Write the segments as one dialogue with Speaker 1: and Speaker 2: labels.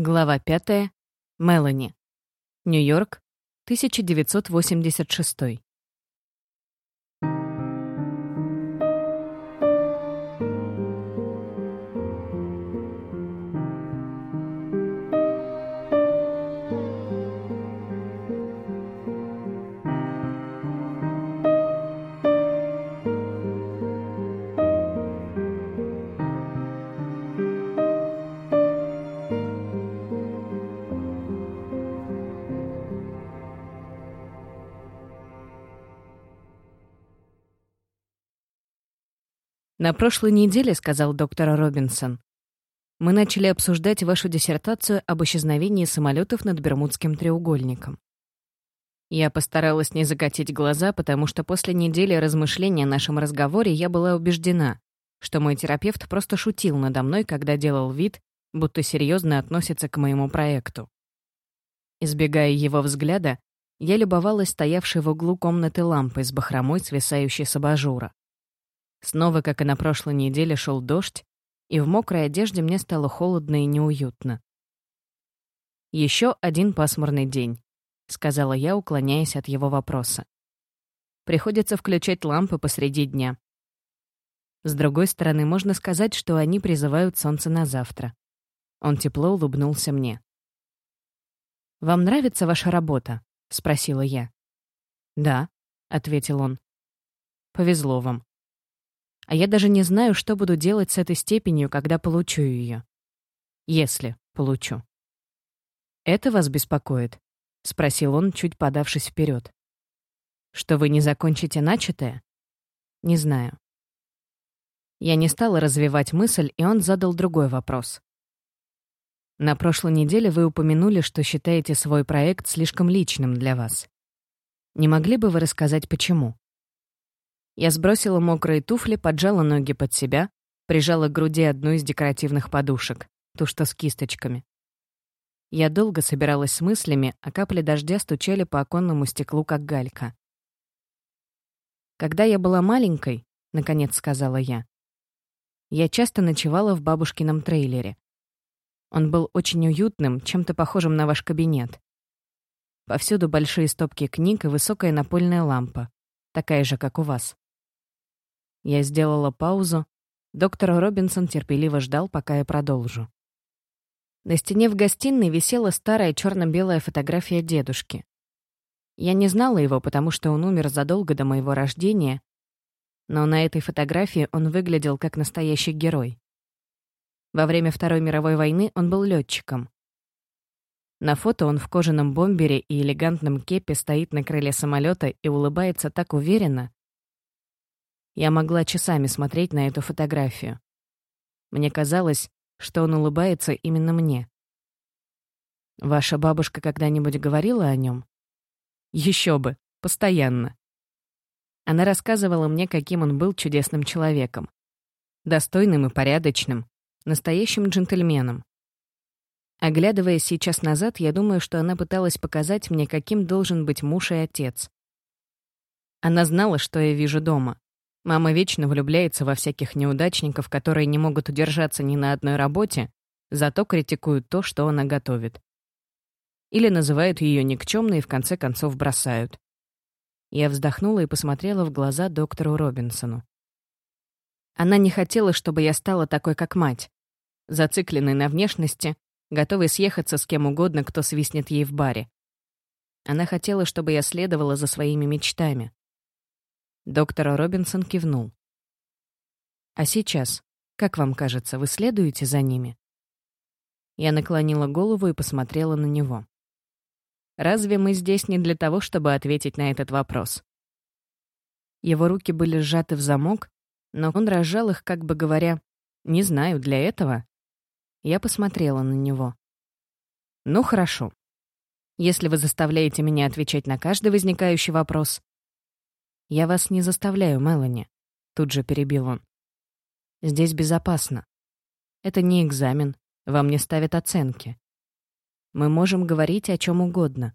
Speaker 1: Глава 5. Мелани. Нью-Йорк, 1986. На прошлой неделе, сказал доктор Робинсон, мы начали обсуждать вашу диссертацию об исчезновении самолетов над Бермудским треугольником. Я постаралась не закатить глаза, потому что после недели размышления о нашем разговоре я была убеждена, что мой терапевт просто шутил надо мной, когда делал вид, будто серьезно относится к моему проекту. Избегая его взгляда, я любовалась стоявшей в углу комнаты лампой с бахромой, свисающей с абажура. Снова, как и на прошлой неделе, шел дождь, и в мокрой одежде мне стало холодно и неуютно. Еще один пасмурный день», — сказала я, уклоняясь от его вопроса. «Приходится включать лампы посреди дня. С другой стороны, можно сказать, что они призывают солнце на завтра». Он тепло улыбнулся мне. «Вам нравится ваша работа?» — спросила я. «Да», — ответил он. «Повезло вам. А я даже не знаю, что буду делать с этой степенью, когда получу ее. Если получу. «Это вас беспокоит?» — спросил он, чуть подавшись вперед. «Что вы не закончите начатое?» «Не знаю». Я не стала развивать мысль, и он задал другой вопрос. На прошлой неделе вы упомянули, что считаете свой проект слишком личным для вас. Не могли бы вы рассказать, почему? Я сбросила мокрые туфли, поджала ноги под себя, прижала к груди одну из декоративных подушек, ту, что с кисточками. Я долго собиралась с мыслями, а капли дождя стучали по оконному стеклу, как галька. «Когда я была маленькой», — наконец сказала я, я часто ночевала в бабушкином трейлере. Он был очень уютным, чем-то похожим на ваш кабинет. Повсюду большие стопки книг и высокая напольная лампа, такая же, как у вас. Я сделала паузу. Доктор Робинсон терпеливо ждал, пока я продолжу. На стене в гостиной висела старая черно-белая фотография дедушки. Я не знала его, потому что он умер задолго до моего рождения, но на этой фотографии он выглядел как настоящий герой. Во время Второй мировой войны он был летчиком. На фото он в кожаном бомбере и элегантном кепе стоит на крыле самолета и улыбается так уверенно, я могла часами смотреть на эту фотографию. Мне казалось, что он улыбается именно мне. Ваша бабушка когда-нибудь говорила о нем? Еще бы, постоянно. Она рассказывала мне, каким он был чудесным человеком. Достойным и порядочным, настоящим джентльменом. Оглядываясь сейчас назад, я думаю, что она пыталась показать мне, каким должен быть муж и отец. Она знала, что я вижу дома. Мама вечно влюбляется во всяких неудачников, которые не могут удержаться ни на одной работе, зато критикуют то, что она готовит. Или называют ее никчемной и в конце концов бросают. Я вздохнула и посмотрела в глаза доктору Робинсону. Она не хотела, чтобы я стала такой, как мать, зацикленной на внешности, готовой съехаться с кем угодно, кто свистнет ей в баре. Она хотела, чтобы я следовала за своими мечтами. Доктор Робинсон кивнул. «А сейчас, как вам кажется, вы следуете за ними?» Я наклонила голову и посмотрела на него. «Разве мы здесь не для того, чтобы ответить на этот вопрос?» Его руки были сжаты в замок, но он разжал их, как бы говоря, «Не знаю, для этого». Я посмотрела на него. «Ну, хорошо. Если вы заставляете меня отвечать на каждый возникающий вопрос, «Я вас не заставляю, Мелани», — тут же перебил он. «Здесь безопасно. Это не экзамен, вам не ставят оценки. Мы можем говорить о чем угодно.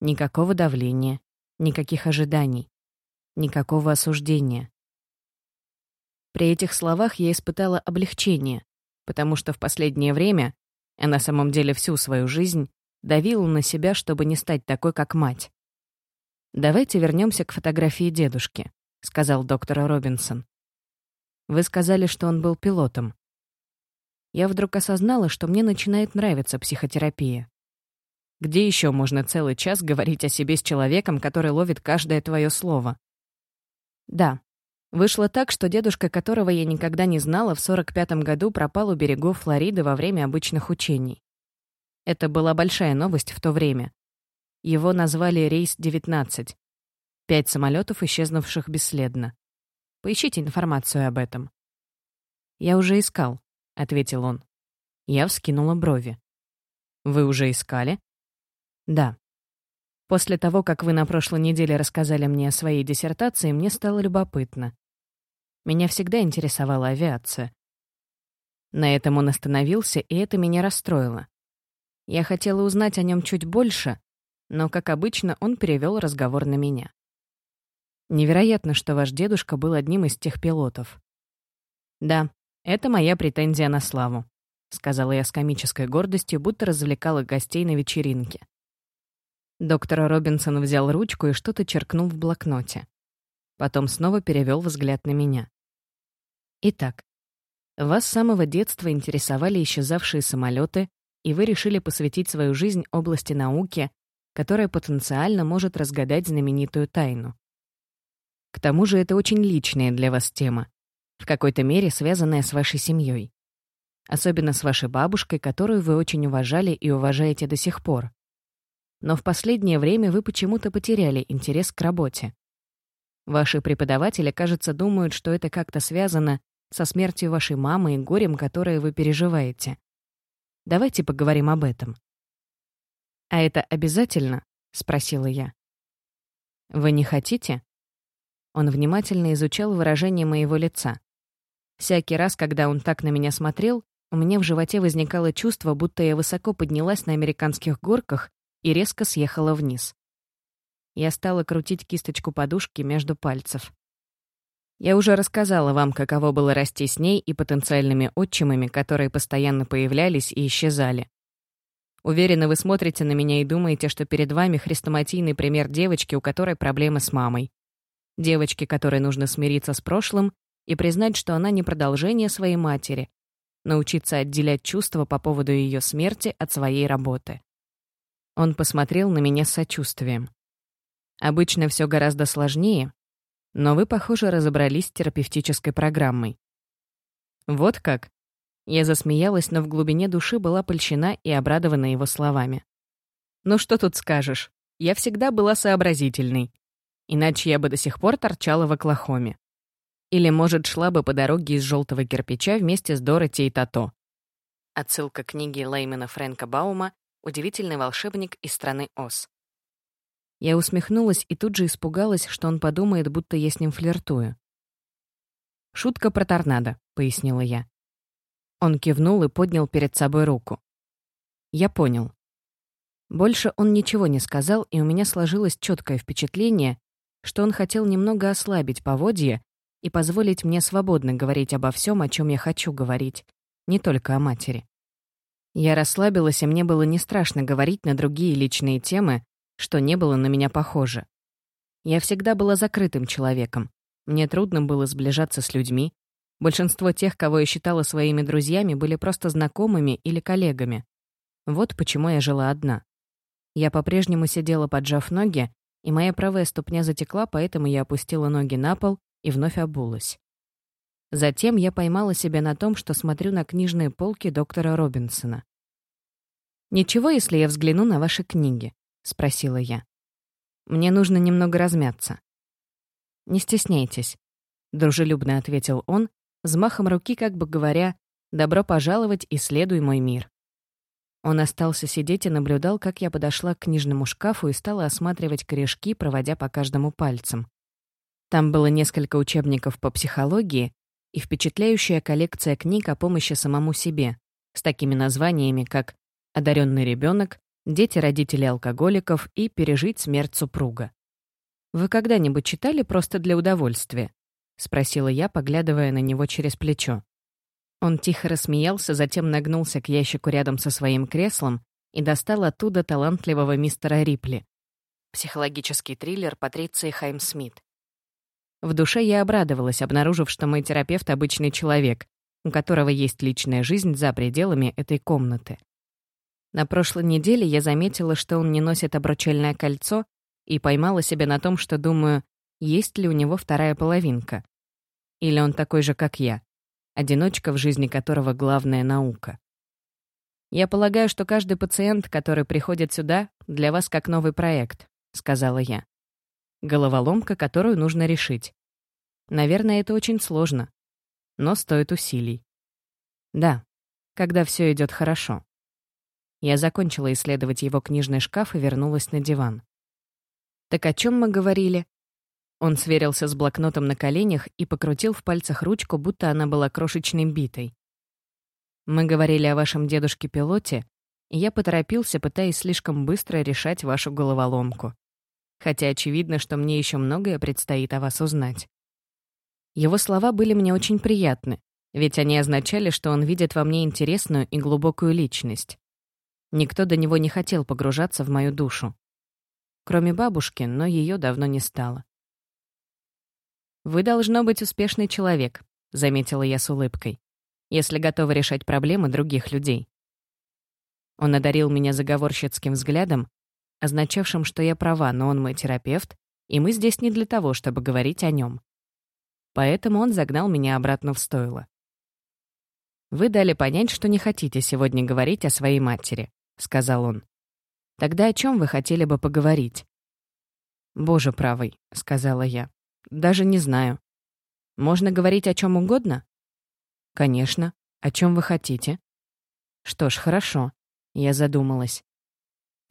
Speaker 1: Никакого давления, никаких ожиданий, никакого осуждения». При этих словах я испытала облегчение, потому что в последнее время а на самом деле всю свою жизнь давила на себя, чтобы не стать такой, как мать. «Давайте вернемся к фотографии дедушки», — сказал доктор Робинсон. «Вы сказали, что он был пилотом. Я вдруг осознала, что мне начинает нравиться психотерапия. Где еще можно целый час говорить о себе с человеком, который ловит каждое твое слово? Да, вышло так, что дедушка, которого я никогда не знала, в 45-м году пропал у берегов Флориды во время обычных учений. Это была большая новость в то время. Его назвали «Рейс-19». Пять самолетов, исчезнувших бесследно. Поищите информацию об этом. «Я уже искал», — ответил он. Я вскинула брови. «Вы уже искали?» Да. После того, как вы на прошлой неделе рассказали мне о своей диссертации, мне стало любопытно. Меня всегда интересовала авиация. На этом он остановился, и это меня расстроило. Я хотела узнать о нем чуть больше, но, как обычно, он перевел разговор на меня. Невероятно, что ваш дедушка был одним из тех пилотов. Да, это моя претензия на славу, сказала я с комической гордостью, будто развлекала гостей на вечеринке. Доктор Робинсон взял ручку и что-то черкнул в блокноте. Потом снова перевел взгляд на меня. Итак, вас с самого детства интересовали исчезавшие самолеты, и вы решили посвятить свою жизнь области науки, которая потенциально может разгадать знаменитую тайну. К тому же это очень личная для вас тема, в какой-то мере связанная с вашей семьей. Особенно с вашей бабушкой, которую вы очень уважали и уважаете до сих пор но в последнее время вы почему-то потеряли интерес к работе. Ваши преподаватели, кажется, думают, что это как-то связано со смертью вашей мамы и горем, которое вы переживаете. Давайте поговорим об этом. «А это обязательно?» — спросила я. «Вы не хотите?» Он внимательно изучал выражение моего лица. Всякий раз, когда он так на меня смотрел, у меня в животе возникало чувство, будто я высоко поднялась на американских горках и резко съехала вниз. Я стала крутить кисточку подушки между пальцев. Я уже рассказала вам, каково было расти с ней и потенциальными отчимами, которые постоянно появлялись и исчезали. Уверена, вы смотрите на меня и думаете, что перед вами хрестоматийный пример девочки, у которой проблемы с мамой. Девочки, которой нужно смириться с прошлым и признать, что она не продолжение своей матери, научиться отделять чувства по поводу ее смерти от своей работы. Он посмотрел на меня с сочувствием. Обычно все гораздо сложнее, но вы, похоже, разобрались с терапевтической программой. Вот как? Я засмеялась, но в глубине души была польщена и обрадована его словами. Ну что тут скажешь? Я всегда была сообразительной. Иначе я бы до сих пор торчала в Оклахоме. Или, может, шла бы по дороге из желтого кирпича вместе с Дороти и Тато. Отсылка к книге Леймена Фрэнка Баума удивительный волшебник из страны Оз. Я усмехнулась и тут же испугалась, что он подумает, будто я с ним флиртую. «Шутка про торнадо», — пояснила я. Он кивнул и поднял перед собой руку. Я понял. Больше он ничего не сказал, и у меня сложилось четкое впечатление, что он хотел немного ослабить поводье и позволить мне свободно говорить обо всем, о чем я хочу говорить, не только о матери. Я расслабилась, и мне было не страшно говорить на другие личные темы, что не было на меня похоже. Я всегда была закрытым человеком. Мне трудно было сближаться с людьми. Большинство тех, кого я считала своими друзьями, были просто знакомыми или коллегами. Вот почему я жила одна. Я по-прежнему сидела, поджав ноги, и моя правая ступня затекла, поэтому я опустила ноги на пол и вновь обулась. Затем я поймала себя на том, что смотрю на книжные полки доктора Робинсона. «Ничего, если я взгляну на ваши книги?» — спросила я. «Мне нужно немного размяться». «Не стесняйтесь», — дружелюбно ответил он, взмахом руки как бы говоря «добро пожаловать, исследуй мой мир». Он остался сидеть и наблюдал, как я подошла к книжному шкафу и стала осматривать корешки, проводя по каждому пальцем. Там было несколько учебников по психологии, и впечатляющая коллекция книг о помощи самому себе, с такими названиями, как «Одаренный ребенок», «Дети родителей алкоголиков» и «Пережить смерть супруга». «Вы когда-нибудь читали просто для удовольствия?» — спросила я, поглядывая на него через плечо. Он тихо рассмеялся, затем нагнулся к ящику рядом со своим креслом и достал оттуда талантливого мистера Рипли. Психологический триллер Патриции Хайм-Смит. В душе я обрадовалась, обнаружив, что мой терапевт — обычный человек, у которого есть личная жизнь за пределами этой комнаты. На прошлой неделе я заметила, что он не носит обручальное кольцо, и поймала себя на том, что думаю, есть ли у него вторая половинка. Или он такой же, как я, одиночка, в жизни которого главная наука. «Я полагаю, что каждый пациент, который приходит сюда, для вас как новый проект», — сказала я. Головоломка, которую нужно решить. Наверное, это очень сложно, но стоит усилий. Да, когда все идет хорошо. Я закончила исследовать его книжный шкаф и вернулась на диван. «Так о чем мы говорили?» Он сверился с блокнотом на коленях и покрутил в пальцах ручку, будто она была крошечной битой. «Мы говорили о вашем дедушке-пилоте, и я поторопился, пытаясь слишком быстро решать вашу головоломку хотя очевидно, что мне еще многое предстоит о вас узнать. Его слова были мне очень приятны, ведь они означали, что он видит во мне интересную и глубокую личность. Никто до него не хотел погружаться в мою душу. Кроме бабушки, но ее давно не стало. «Вы должно быть успешный человек», — заметила я с улыбкой, «если готовы решать проблемы других людей». Он одарил меня заговорщицким взглядом, означавшим, что я права, но он мой терапевт, и мы здесь не для того, чтобы говорить о нем. Поэтому он загнал меня обратно в стойло. «Вы дали понять, что не хотите сегодня говорить о своей матери», — сказал он. «Тогда о чем вы хотели бы поговорить?» «Боже правый», — сказала я. «Даже не знаю. Можно говорить о чем угодно?» «Конечно. О чем вы хотите?» «Что ж, хорошо». Я задумалась.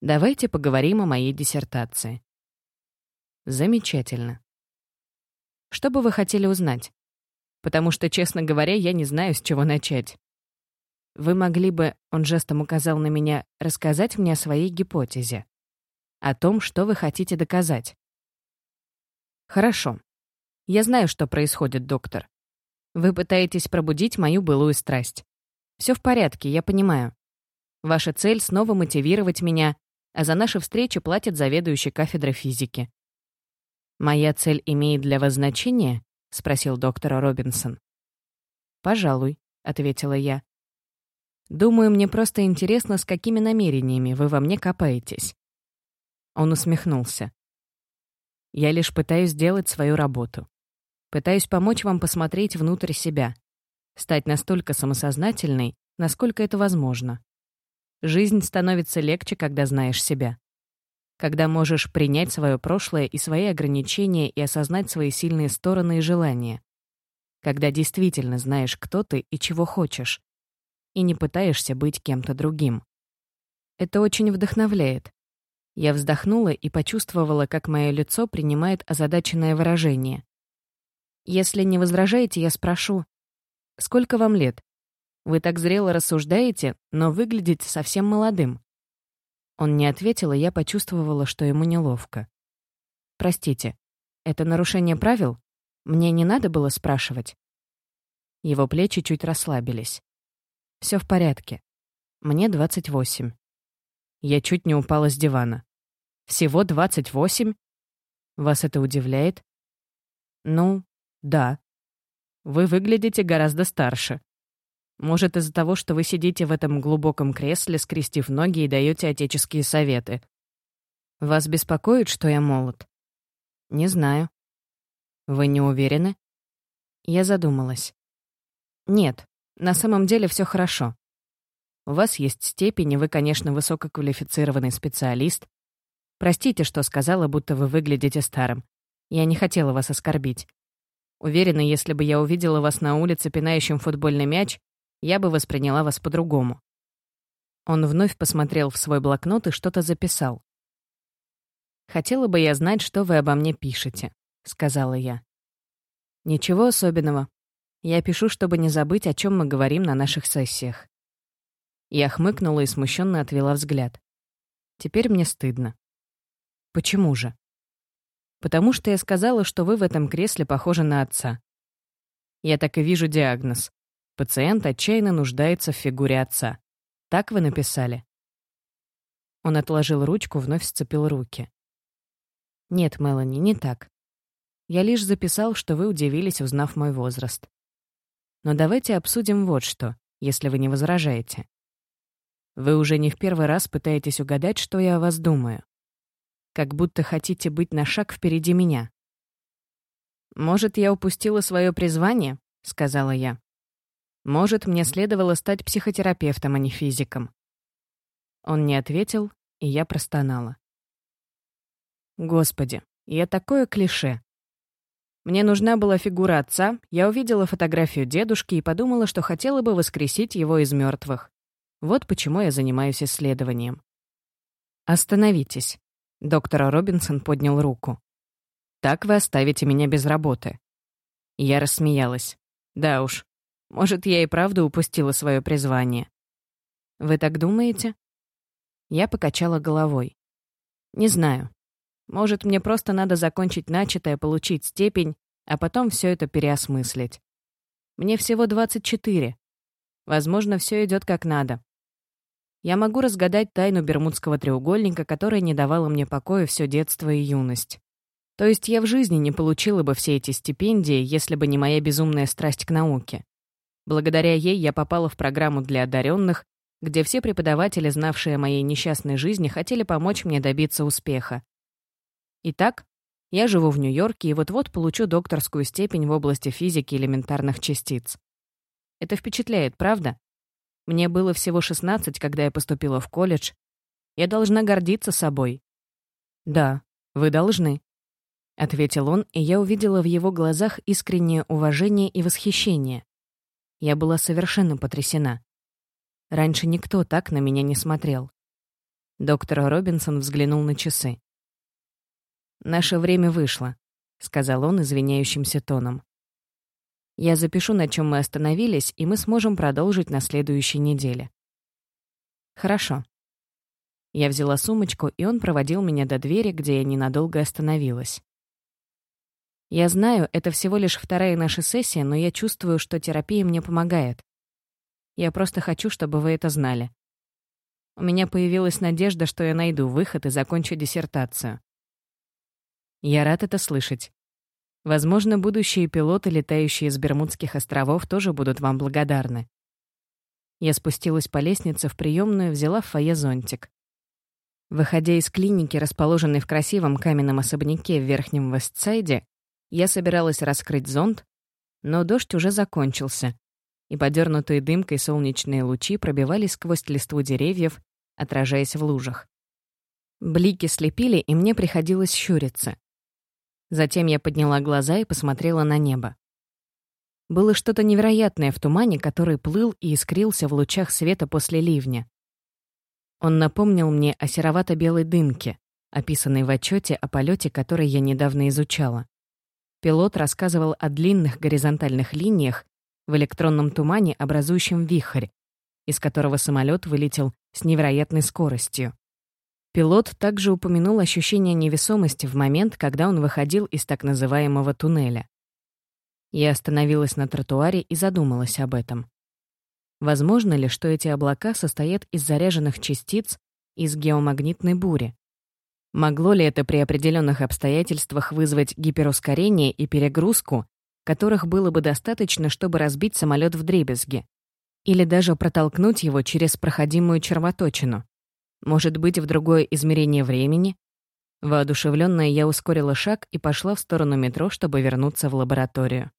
Speaker 1: Давайте поговорим о моей диссертации. Замечательно. Что бы вы хотели узнать? Потому что, честно говоря, я не знаю, с чего начать. Вы могли бы, он жестом указал на меня, рассказать мне о своей гипотезе. О том, что вы хотите доказать. Хорошо. Я знаю, что происходит, доктор. Вы пытаетесь пробудить мою былую страсть. Все в порядке, я понимаю. Ваша цель — снова мотивировать меня, а за наши встречи платит заведующий кафедрой физики. «Моя цель имеет для вас значение?» — спросил доктор Робинсон. «Пожалуй», — ответила я. «Думаю, мне просто интересно, с какими намерениями вы во мне копаетесь». Он усмехнулся. «Я лишь пытаюсь сделать свою работу. Пытаюсь помочь вам посмотреть внутрь себя, стать настолько самосознательной, насколько это возможно. Жизнь становится легче, когда знаешь себя. Когда можешь принять свое прошлое и свои ограничения и осознать свои сильные стороны и желания. Когда действительно знаешь, кто ты и чего хочешь. И не пытаешься быть кем-то другим. Это очень вдохновляет. Я вздохнула и почувствовала, как мое лицо принимает озадаченное выражение. Если не возражаете, я спрошу, сколько вам лет? Вы так зрело рассуждаете, но выглядите совсем молодым». Он не ответил, и я почувствовала, что ему неловко. «Простите, это нарушение правил? Мне не надо было спрашивать?» Его плечи чуть расслабились. Все в порядке. Мне 28. Я чуть не упала с дивана. Всего 28? Вас это удивляет? Ну, да. Вы выглядите гораздо старше. Может, из-за того, что вы сидите в этом глубоком кресле, скрестив ноги и даете отеческие советы. Вас беспокоит, что я молод? Не знаю. Вы не уверены? Я задумалась. Нет, на самом деле все хорошо. У вас есть степень, и вы, конечно, высококвалифицированный специалист. Простите, что сказала, будто вы выглядите старым. Я не хотела вас оскорбить. Уверена, если бы я увидела вас на улице, пинающим футбольный мяч, я бы восприняла вас по-другому». Он вновь посмотрел в свой блокнот и что-то записал. «Хотела бы я знать, что вы обо мне пишете», — сказала я. «Ничего особенного. Я пишу, чтобы не забыть, о чем мы говорим на наших сессиях». Я хмыкнула и смущенно отвела взгляд. Теперь мне стыдно. Почему же? Потому что я сказала, что вы в этом кресле похожи на отца. Я так и вижу диагноз. Пациент отчаянно нуждается в фигуре отца. Так вы написали?» Он отложил ручку, вновь сцепил руки. «Нет, Мелани, не так. Я лишь записал, что вы удивились, узнав мой возраст. Но давайте обсудим вот что, если вы не возражаете. Вы уже не в первый раз пытаетесь угадать, что я о вас думаю. Как будто хотите быть на шаг впереди меня. «Может, я упустила свое призвание?» — сказала я. «Может, мне следовало стать психотерапевтом, а не физиком». Он не ответил, и я простонала. Господи, я такое клише. Мне нужна была фигура отца, я увидела фотографию дедушки и подумала, что хотела бы воскресить его из мертвых. Вот почему я занимаюсь исследованием. «Остановитесь», — доктор Робинсон поднял руку. «Так вы оставите меня без работы». Я рассмеялась. «Да уж, может, я и правда упустила свое призвание». «Вы так думаете?» Я покачала головой. «Не знаю. Может, мне просто надо закончить начатое, получить степень, а потом все это переосмыслить. Мне всего 24. Возможно, все идет как надо. Я могу разгадать тайну Бермудского треугольника, которая не давала мне покоя все детство и юность. То есть я в жизни не получила бы все эти стипендии, если бы не моя безумная страсть к науке. Благодаря ей я попала в программу для одаренных, где все преподаватели, знавшие о моей несчастной жизни, хотели помочь мне добиться успеха. Итак, я живу в Нью-Йорке и вот-вот получу докторскую степень в области физики элементарных частиц. Это впечатляет, правда? Мне было всего 16, когда я поступила в колледж. Я должна гордиться собой. Да, вы должны. — ответил он, и я увидела в его глазах искреннее уважение и восхищение. Я была совершенно потрясена. Раньше никто так на меня не смотрел. Доктор Робинсон взглянул на часы. «Наше время вышло», — сказал он извиняющимся тоном. «Я запишу, на чем мы остановились, и мы сможем продолжить на следующей неделе». «Хорошо». Я взяла сумочку, и он проводил меня до двери, где я ненадолго остановилась. Я знаю, это всего лишь вторая наша сессия, но я чувствую, что терапия мне помогает. Я просто хочу, чтобы вы это знали. У меня появилась надежда, что я найду выход и закончу диссертацию. Я рад это слышать. Возможно, будущие пилоты, летающие с Бермудских островов, тоже будут вам благодарны. Я спустилась по лестнице в приемную, взяла в фойе зонтик. Выходя из клиники, расположенной в красивом каменном особняке в Верхнем Вестсайде, я собиралась раскрыть зонт, но дождь уже закончился, и подернутые дымкой солнечные лучи пробивались сквозь листву деревьев, отражаясь в лужах. Блики слепили, и мне приходилось щуриться. Затем я подняла глаза и посмотрела на небо. Было что-то невероятное в тумане, который плыл и искрился в лучах света после ливня. Он напомнил мне о серовато-белой дымке, описанной в отчете о полете, который я недавно изучала. Пилот рассказывал о длинных горизонтальных линиях в электронном тумане, образующем вихрь, из которого самолет вылетел с невероятной скоростью. Пилот также упомянул ощущение невесомости в момент, когда он выходил из так называемого туннеля. Я остановилась на тротуаре и задумалась об этом. Возможно ли, что эти облака состоят из заряженных частиц из геомагнитной бури? Могло ли это при определенных обстоятельствах вызвать гиперускорение и перегрузку, которых было бы достаточно, чтобы разбить самолет в дребезги? Или даже протолкнуть его через проходимую червоточину? Может быть, в другое измерение времени? Воодушевленная, я ускорила шаг и пошла в сторону метро, чтобы вернуться в лабораторию.